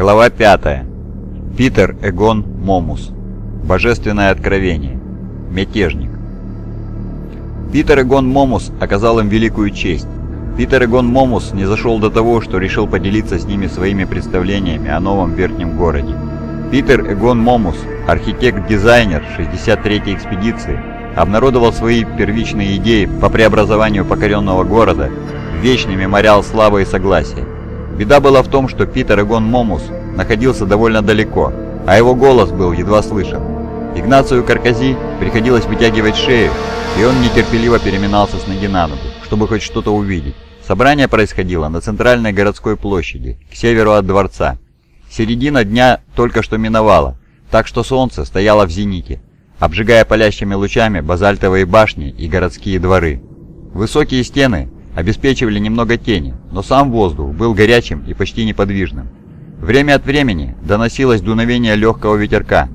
Глава 5. Питер Эгон Момус. Божественное откровение. Мятежник. Питер Эгон Момус оказал им великую честь. Питер Эгон Момус снизошел до того, что решил поделиться с ними своими представлениями о новом верхнем городе. Питер Эгон Момус, архитект-дизайнер 63-й экспедиции, обнародовал свои первичные идеи по преобразованию покоренного города в вечный мемориал славы и согласия. Беда была в том, что Питер Эгон Момус находился довольно далеко, а его голос был едва слышен. Игнацию Каркази приходилось вытягивать шею, и он нетерпеливо переминался с ноги на ногу, чтобы хоть что-то увидеть. Собрание происходило на центральной городской площади, к северу от дворца. Середина дня только что миновала, так что солнце стояло в зените, обжигая палящими лучами базальтовые башни и городские дворы. Высокие стены обеспечивали немного тени, но сам воздух был горячим и почти неподвижным. Время от времени доносилось дуновение легкого ветерка,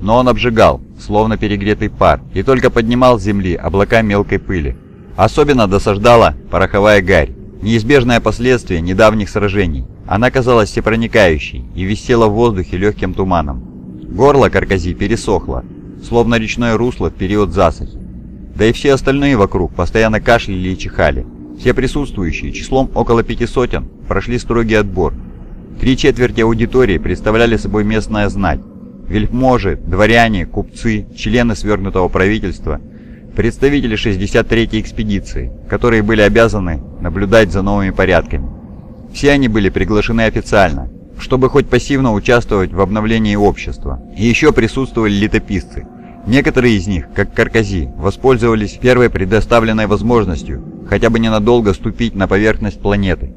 но он обжигал, словно перегретый пар, и только поднимал с земли облака мелкой пыли. Особенно досаждала пороховая гарь, неизбежное последствие недавних сражений. Она казалась всепроникающей и висела в воздухе легким туманом. Горло каркази пересохло, словно речное русло в период засухи. Да и все остальные вокруг постоянно кашляли и чихали. Все присутствующие, числом около пяти сотен, прошли строгий отбор. Три четверти аудитории представляли собой местная знать. Вельможи, дворяне, купцы, члены свергнутого правительства, представители 63-й экспедиции, которые были обязаны наблюдать за новыми порядками. Все они были приглашены официально, чтобы хоть пассивно участвовать в обновлении общества. И еще присутствовали летописцы. Некоторые из них, как Каркази, воспользовались первой предоставленной возможностью хотя бы ненадолго ступить на поверхность планеты.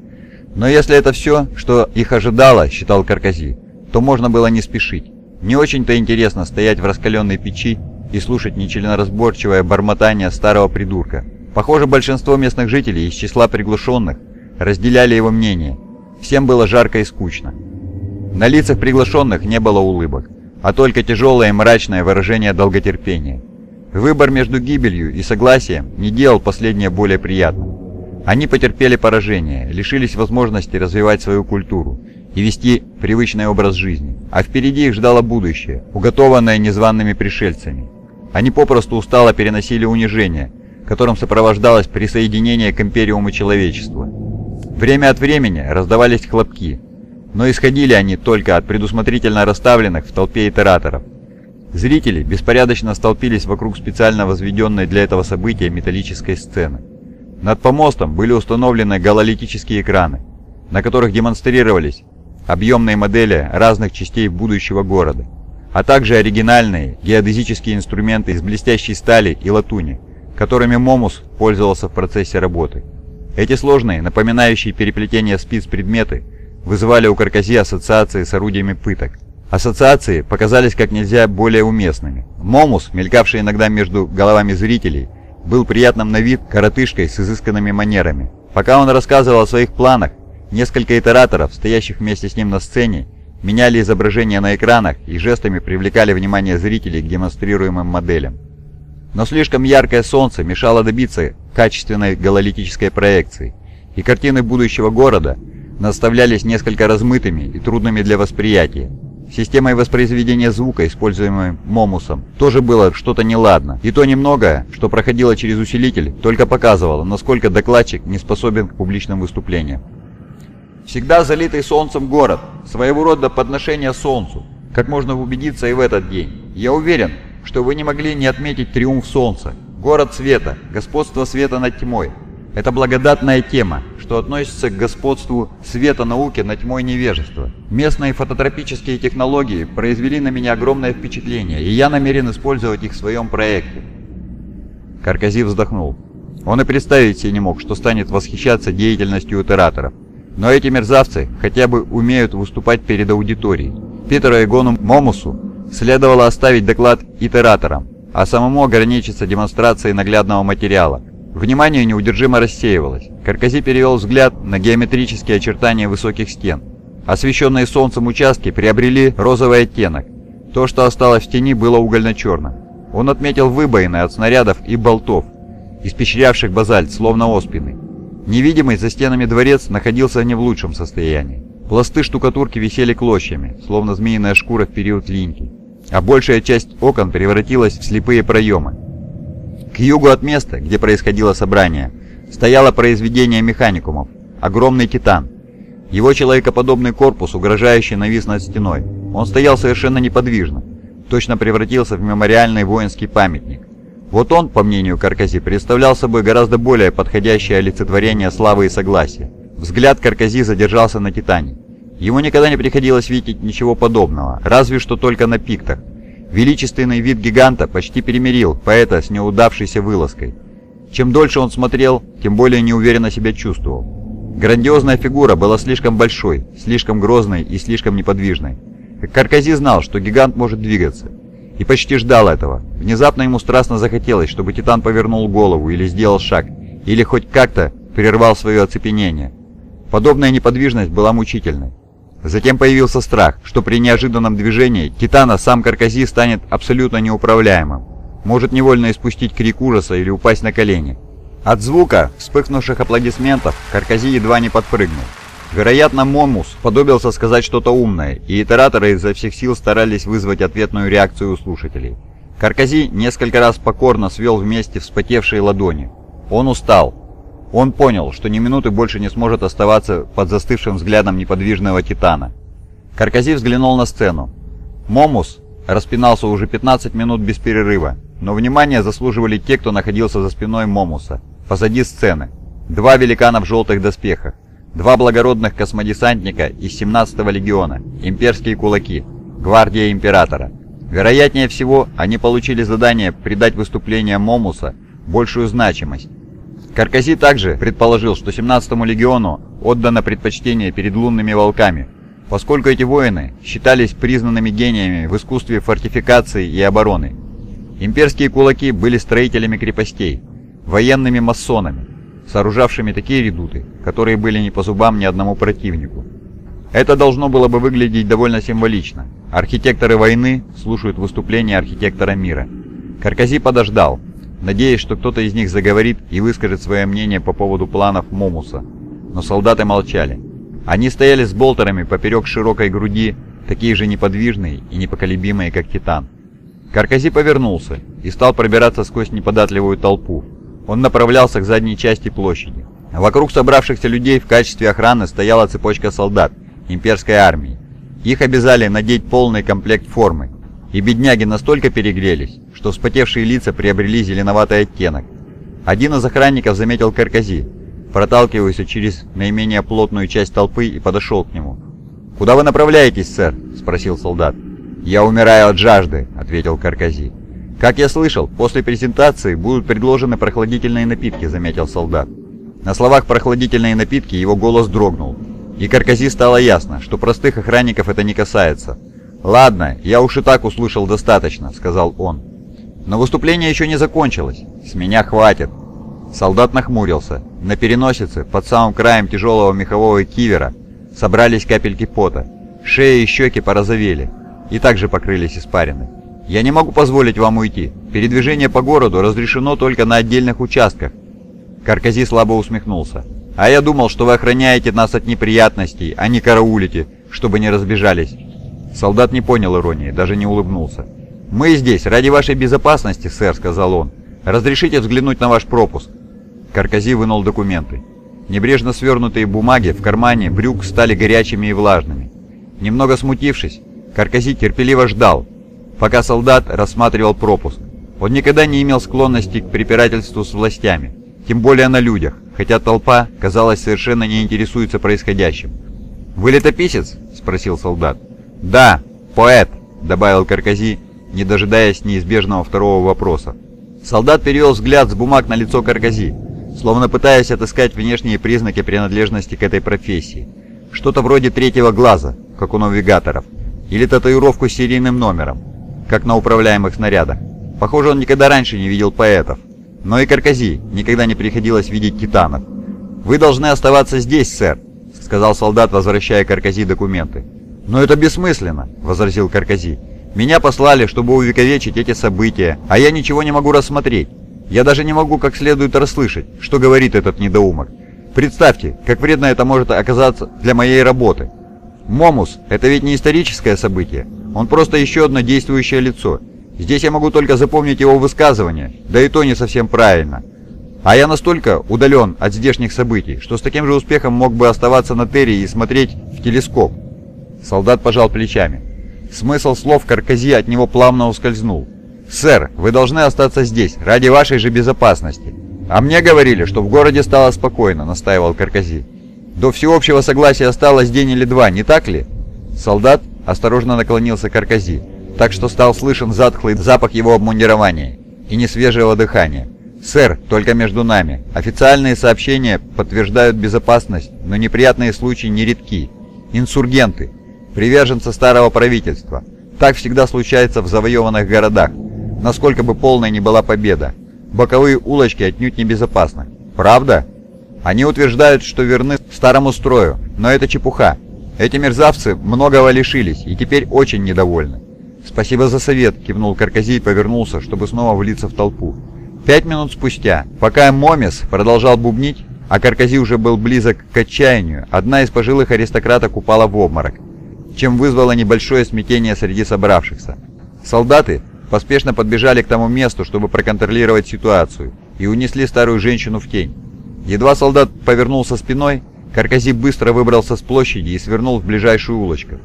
Но если это все, что их ожидало, считал Каркази, то можно было не спешить. Не очень-то интересно стоять в раскаленной печи и слушать нечленоразборчивое бормотание старого придурка. Похоже, большинство местных жителей из числа приглашенных разделяли его мнение. Всем было жарко и скучно. На лицах приглашенных не было улыбок, а только тяжелое и мрачное выражение долготерпения. Выбор между гибелью и согласием не делал последнее более приятным. Они потерпели поражение, лишились возможности развивать свою культуру и вести привычный образ жизни, а впереди их ждало будущее, уготованное незваными пришельцами. Они попросту устало переносили унижение, которым сопровождалось присоединение к империуму человечества. Время от времени раздавались хлопки, но исходили они только от предусмотрительно расставленных в толпе итераторов. Зрители беспорядочно столпились вокруг специально возведенной для этого события металлической сцены. Над помостом были установлены гололитические экраны, на которых демонстрировались объемные модели разных частей будущего города, а также оригинальные геодезические инструменты из блестящей стали и латуни, которыми Момус пользовался в процессе работы. Эти сложные, напоминающие переплетение спиц предметы, вызывали у Каркази ассоциации с орудиями пыток, Ассоциации показались как нельзя более уместными. Момус, мелькавший иногда между головами зрителей, был приятным на вид коротышкой с изысканными манерами. Пока он рассказывал о своих планах, несколько итераторов, стоящих вместе с ним на сцене, меняли изображения на экранах и жестами привлекали внимание зрителей к демонстрируемым моделям. Но слишком яркое солнце мешало добиться качественной гололитической проекции, и картины будущего города наставлялись несколько размытыми и трудными для восприятия. Системой воспроизведения звука, используемой Момусом, тоже было что-то неладно. И то немногое, что проходило через усилитель, только показывало, насколько докладчик не способен к публичным выступлениям. Всегда залитый солнцем город, своего рода подношение солнцу, как можно убедиться и в этот день. Я уверен, что вы не могли не отметить триумф солнца, город света, господство света над тьмой. Это благодатная тема, что относится к господству света науки над тьмой невежества. Местные фототропические технологии произвели на меня огромное впечатление, и я намерен использовать их в своем проекте. Каркази вздохнул. Он и представить себе не мог, что станет восхищаться деятельностью итераторов. Но эти мерзавцы хотя бы умеют выступать перед аудиторией. Питеру и Гону Момусу следовало оставить доклад итераторам, а самому ограничиться демонстрацией наглядного материала – Внимание неудержимо рассеивалось. Каркази перевел взгляд на геометрические очертания высоких стен. Освещенные солнцем участки приобрели розовый оттенок. То, что осталось в тени, было угольно-черным. Он отметил выбоины от снарядов и болтов, испещрявших базальт, словно оспины. Невидимый за стенами дворец находился не в лучшем состоянии. Пласты штукатурки висели клочьями, словно змеиная шкура в период линьки, а большая часть окон превратилась в слепые проемы. К югу от места, где происходило собрание, стояло произведение механикумов, огромный титан. Его человекоподобный корпус угрожающе навис над стеной. Он стоял совершенно неподвижно, точно превратился в мемориальный воинский памятник. Вот он, по мнению Каркази, представлял собой гораздо более подходящее олицетворение славы и согласия. Взгляд Каркази задержался на Титане. Ему никогда не приходилось видеть ничего подобного, разве что только на пиктах. Величественный вид гиганта почти перемирил поэта с неудавшейся вылазкой. Чем дольше он смотрел, тем более неуверенно себя чувствовал. Грандиозная фигура была слишком большой, слишком грозной и слишком неподвижной. Каркази знал, что гигант может двигаться, и почти ждал этого. Внезапно ему страстно захотелось, чтобы Титан повернул голову или сделал шаг, или хоть как-то прервал свое оцепенение. Подобная неподвижность была мучительной. Затем появился страх, что при неожиданном движении Титана сам Каркази станет абсолютно неуправляемым, может невольно испустить крик ужаса или упасть на колени. От звука вспыхнувших аплодисментов Каркази едва не подпрыгнул. Вероятно, Момус подобился сказать что-то умное, и итераторы изо всех сил старались вызвать ответную реакцию у слушателей. Каркази несколько раз покорно свел вместе вспотевшие ладони. Он устал. Он понял, что ни минуты больше не сможет оставаться под застывшим взглядом неподвижного Титана. Каркази взглянул на сцену. Момус распинался уже 15 минут без перерыва, но внимание заслуживали те, кто находился за спиной Момуса, позади сцены. Два великана в желтых доспехах. Два благородных космодесантника из 17-го легиона, имперские кулаки, гвардия императора. Вероятнее всего, они получили задание придать выступлениям Момуса большую значимость. Каркази также предположил, что 17-му легиону отдано предпочтение перед лунными волками, поскольку эти воины считались признанными гениями в искусстве фортификации и обороны. Имперские кулаки были строителями крепостей, военными масонами, сооружавшими такие редуты, которые были не по зубам ни одному противнику. Это должно было бы выглядеть довольно символично. Архитекторы войны слушают выступления архитектора мира. Каркази подождал, надеясь, что кто-то из них заговорит и выскажет свое мнение по поводу планов Момуса. Но солдаты молчали. Они стояли с болтерами поперек широкой груди, такие же неподвижные и непоколебимые, как Титан. Каркази повернулся и стал пробираться сквозь неподатливую толпу, он направлялся к задней части площади. Вокруг собравшихся людей в качестве охраны стояла цепочка солдат имперской армии. Их обязали надеть полный комплект формы, и бедняги настолько перегрелись, что вспотевшие лица приобрели зеленоватый оттенок. Один из охранников заметил Каркази, проталкиваясь через наименее плотную часть толпы и подошел к нему. «Куда вы направляетесь, сэр?» – спросил солдат. «Я умираю от жажды», – ответил Каркази. «Как я слышал, после презентации будут предложены прохладительные напитки», — заметил солдат. На словах «прохладительные напитки» его голос дрогнул. И Каркази стало ясно, что простых охранников это не касается. «Ладно, я уж и так услышал достаточно», — сказал он. «Но выступление еще не закончилось. С меня хватит». Солдат нахмурился. На переносице, под самым краем тяжелого мехового кивера, собрались капельки пота. Шея и щеки порозовели и также покрылись испариной. «Я не могу позволить вам уйти. Передвижение по городу разрешено только на отдельных участках». Каркази слабо усмехнулся. «А я думал, что вы охраняете нас от неприятностей, а не караулите, чтобы не разбежались». Солдат не понял иронии, даже не улыбнулся. «Мы здесь ради вашей безопасности, сэр», — сказал он. «Разрешите взглянуть на ваш пропуск». Каркази вынул документы. Небрежно свернутые бумаги в кармане брюк стали горячими и влажными. Немного смутившись, Каркази терпеливо ждал, пока солдат рассматривал пропуск. Он никогда не имел склонности к препирательству с властями, тем более на людях, хотя толпа, казалось, совершенно не интересуется происходящим. «Вы летописец?» – спросил солдат. «Да, поэт», – добавил Каркази, не дожидаясь неизбежного второго вопроса. Солдат перевел взгляд с бумаг на лицо Каркази, словно пытаясь отыскать внешние признаки принадлежности к этой профессии. Что-то вроде третьего глаза, как у навигаторов, или татуировку с серийным номером, как на управляемых снарядах. Похоже, он никогда раньше не видел поэтов. Но и Каркази никогда не приходилось видеть титанов. «Вы должны оставаться здесь, сэр», — сказал солдат, возвращая Каркази документы. «Но это бессмысленно», — возразил Каркази. «Меня послали, чтобы увековечить эти события, а я ничего не могу рассмотреть. Я даже не могу как следует расслышать, что говорит этот недоумок. Представьте, как вредно это может оказаться для моей работы. Момус – это ведь не историческое событие. Он просто еще одно действующее лицо. Здесь я могу только запомнить его высказывание, да и то не совсем правильно. А я настолько удален от здешних событий, что с таким же успехом мог бы оставаться на Терри и смотреть в телескоп. Солдат пожал плечами. Смысл слов Каркази от него плавно ускользнул. «Сэр, вы должны остаться здесь, ради вашей же безопасности». «А мне говорили, что в городе стало спокойно», — настаивал Каркази. «До всеобщего согласия осталось день или два, не так ли?» Солдат осторожно наклонился к Каркази, так что стал слышен затхлый запах его обмундирования и несвежего дыхания. «Сэр, только между нами. Официальные сообщения подтверждают безопасность, но неприятные случаи нередки. Инсургенты, приверженцы старого правительства. Так всегда случается в завоеванных городах, насколько бы полной ни была победа. Боковые улочки отнюдь не безопасны. Правда? Они утверждают, что верны старому строю, но это чепуха. Эти мерзавцы многого лишились и теперь очень недовольны. «Спасибо за совет», — кивнул Карказий и повернулся, чтобы снова влиться в толпу. Пять минут спустя, пока Момис продолжал бубнить, а Каркази уже был близок к отчаянию, одна из пожилых аристократок упала в обморок, чем вызвало небольшое смятение среди собравшихся. Солдаты поспешно подбежали к тому месту, чтобы проконтролировать ситуацию, и унесли старую женщину в тень. Едва солдат повернулся спиной, Каркази быстро выбрался с площади и свернул в ближайшую улочку.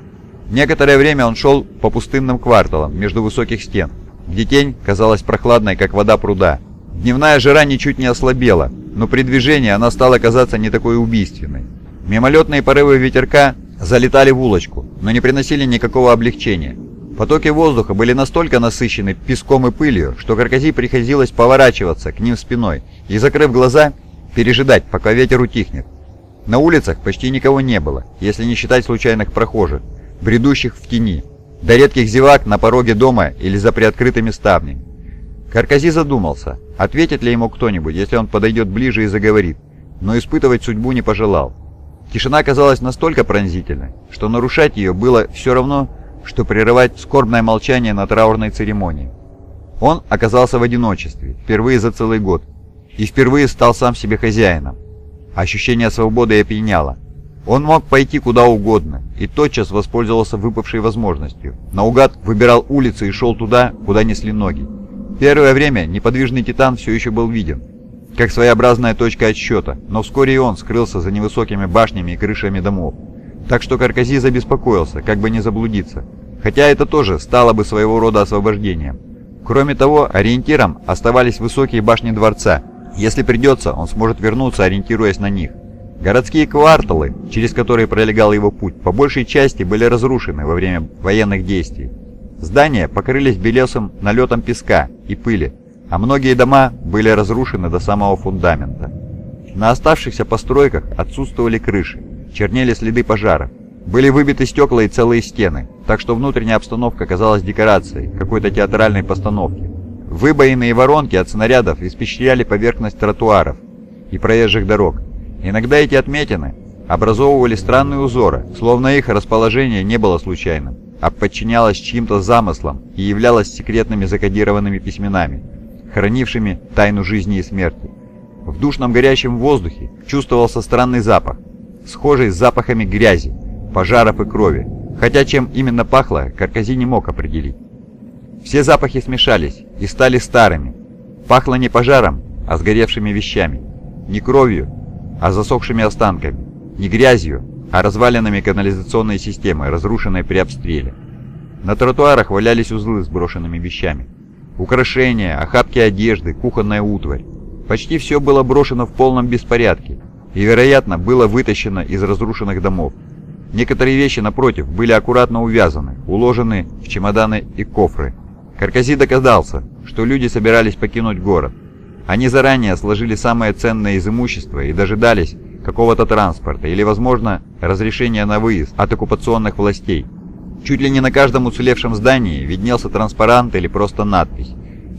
Некоторое время он шел по пустынным кварталам между высоких стен, где тень казалась прохладной, как вода пруда, Дневная жара ничуть не ослабела, но при движении она стала казаться не такой убийственной. Мимолетные порывы ветерка залетали в улочку, но не приносили никакого облегчения. Потоки воздуха были настолько насыщены песком и пылью, что Каркази приходилось поворачиваться к ним спиной и, закрыв глаза, пережидать, пока ветер утихнет. На улицах почти никого не было, если не считать случайных прохожих, бредущих в тени, до редких зевак на пороге дома или за приоткрытыми ставнями. Каркази задумался, ответит ли ему кто-нибудь, если он подойдет ближе и заговорит, но испытывать судьбу не пожелал. Тишина казалась настолько пронзительной, что нарушать ее было все равно, что прерывать скорбное молчание на траурной церемонии. Он оказался в одиночестве, впервые за целый год, и впервые стал сам себе хозяином. Ощущение свободы опьяняло. Он мог пойти куда угодно, и тотчас воспользовался выпавшей возможностью. Наугад выбирал улицы и шел туда, куда несли ноги. Первое время неподвижный Титан все еще был виден, как своеобразная точка отсчета, но вскоре и он скрылся за невысокими башнями и крышами домов. Так что Каркази забеспокоился, как бы не заблудиться, хотя это тоже стало бы своего рода освобождением. Кроме того, ориентиром оставались высокие башни дворца. Если придется, он сможет вернуться, ориентируясь на них. Городские кварталы, через которые пролегал его путь, по большей части были разрушены во время военных действий. Здания покрылись белесым налетом песка и пыли, а многие дома были разрушены до самого фундамента. На оставшихся постройках отсутствовали крыши, чернели следы пожаров, были выбиты стекла и целые стены, так что внутренняя обстановка казалась декорацией какой-то театральной постановки. Выбоины и воронки от снарядов испещряли поверхность тротуаров и проезжих дорог. Иногда эти отметины образовывали странные узоры, словно их расположение не было случайным а подчинялась чьим-то замыслам и являлась секретными закодированными письменами, хранившими тайну жизни и смерти. В душном горячем воздухе чувствовался странный запах, схожий с запахами грязи, пожаров и крови, хотя чем именно пахло, Каркази не мог определить. Все запахи смешались и стали старыми. Пахло не пожаром, а сгоревшими вещами, не кровью, а засохшими останками, не грязью, а развалинами канализационной системы, разрушенной при обстреле. На тротуарах валялись узлы с брошенными вещами. Украшения, охапки одежды, кухонная утварь. Почти все было брошено в полном беспорядке и, вероятно, было вытащено из разрушенных домов. Некоторые вещи, напротив, были аккуратно увязаны, уложены в чемоданы и кофры. Каркази догадался, что люди собирались покинуть город. Они заранее сложили самое ценное из имущества и дожидались, какого-то транспорта или, возможно, разрешения на выезд от оккупационных властей. Чуть ли не на каждом уцелевшем здании виднелся транспарант или просто надпись.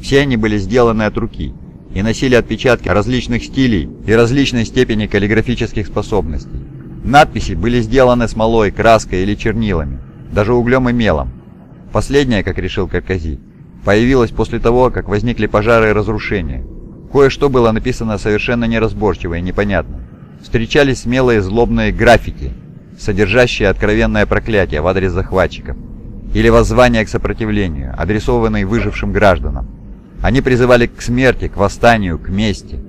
Все они были сделаны от руки и носили отпечатки различных стилей и различной степени каллиграфических способностей. Надписи были сделаны смолой, краской или чернилами, даже углем и мелом. Последнее, как решил Каркази, появилось после того, как возникли пожары и разрушения. Кое-что было написано совершенно неразборчиво и непонятно встречались смелые злобные граффити содержащие откровенное проклятие в адрес захватчиков, или воззвания к сопротивлению, адресованные выжившим гражданам. Они призывали к смерти, к восстанию, к мести.